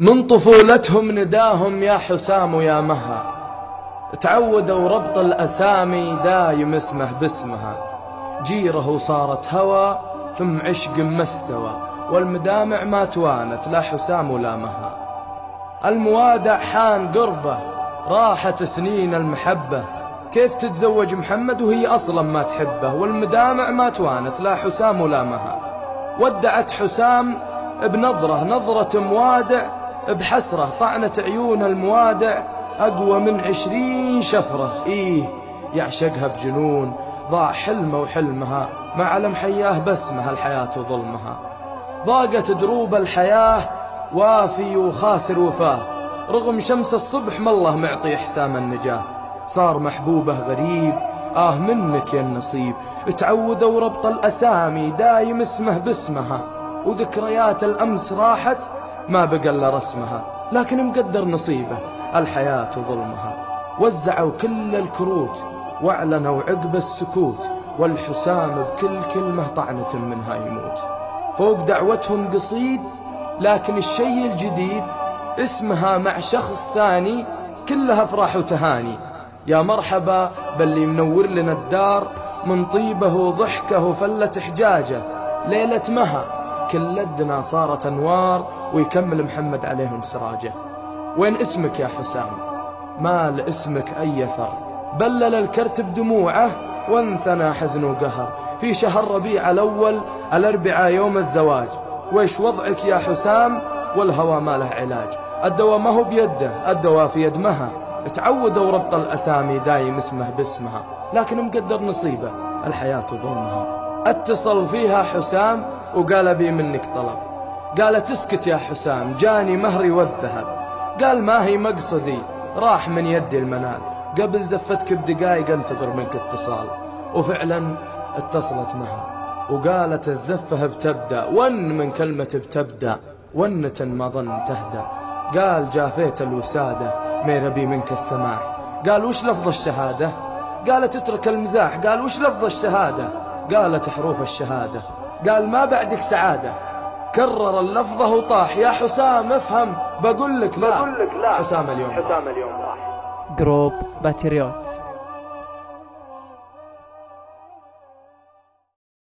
من طفولتهم نداهم يا حسام يا مها. تعودوا ربط الأسامي دايم اسمه باسمها. جيره صارت هوى ثم عشق مستوى. والمدامع ما توانت لا حسام ولا مها. الموادع حان قربه راحت سنين المحبة. كيف تتزوج محمد وهي أصلا ما تحبه؟ والمدامع ما توانت لا حسام ولا مها. ودعت حسام بنظرة نظرة موادع بحسرة طعنة عيون الموادع أقوى من عشرين شفرة. إيه يعشقها بجنون ضاع حلمه وحلمها ما علم حياه بسمها الحياة وظلمها. ضاقت دروب الحياة وافي وخاسر وفاه. رغم شمس الصبح ما الله معطي حسام النجاة. صار محبوبه غريب آه منك يا النصيب. تعودوا ربط الأسامي دايم اسمه باسمها. وذكريات الأمس راحت ما بقى إلا رسمها لكن مقدر نصيبه الحياة ظلمها. وزعوا كل الكروت واعلنوا عقب السكوت والحسام بكل كلمة طعنة منها يموت. فوق دعوتهم قصيد لكن الشيء الجديد اسمها مع شخص ثاني كلها أفراح وتهاني. يا مرحبا باللي منور لنا الدار من طيبه وضحكه فلت حجاجه ليلة مها كلدنا صارت أنوار ويكمل محمد عليهم سراجه. وين اسمك يا حسام؟ ما لاسمك أي ثر. بلل الكرت بدموعه وانثنى حزن وقهر. في شهر ربيع الأول الأربعاء يوم الزواج. ويش وضعك يا حسام؟ والهوى ما له علاج. الدواء ما هو بيده الدواء في يد مها. تعودوا ربط الأسامي دايم اسمه باسمها. لكن مقدر نصيبه الحياة ظلمها. اتصل فيها حسام وقال أبي منك طلب. قالت اسكت يا حسام جاني مهري والذهب. قال ما هي مقصدي؟ راح من يدي المنال. قبل زفتك بدقائق انتظر منك اتصال. وفعلا اتصلت معها وقالت الزفة بتبدأ. ون من كلمة بتبدأ. ونة ما ظن تهدأ. قال جافيت الوسادة ما بي منك السماح. قال وش لفظ الشهادة؟ قالت اترك المزاح. قال وش لفظ الشهادة؟ قالت حروف الشهادة. قال ما بعدك سعادة. كرر اللفظة وطاح يا حسام افهم. بقولك لا, بقولك لا. حسام اليوم. حسام اليوم راح. group Patriot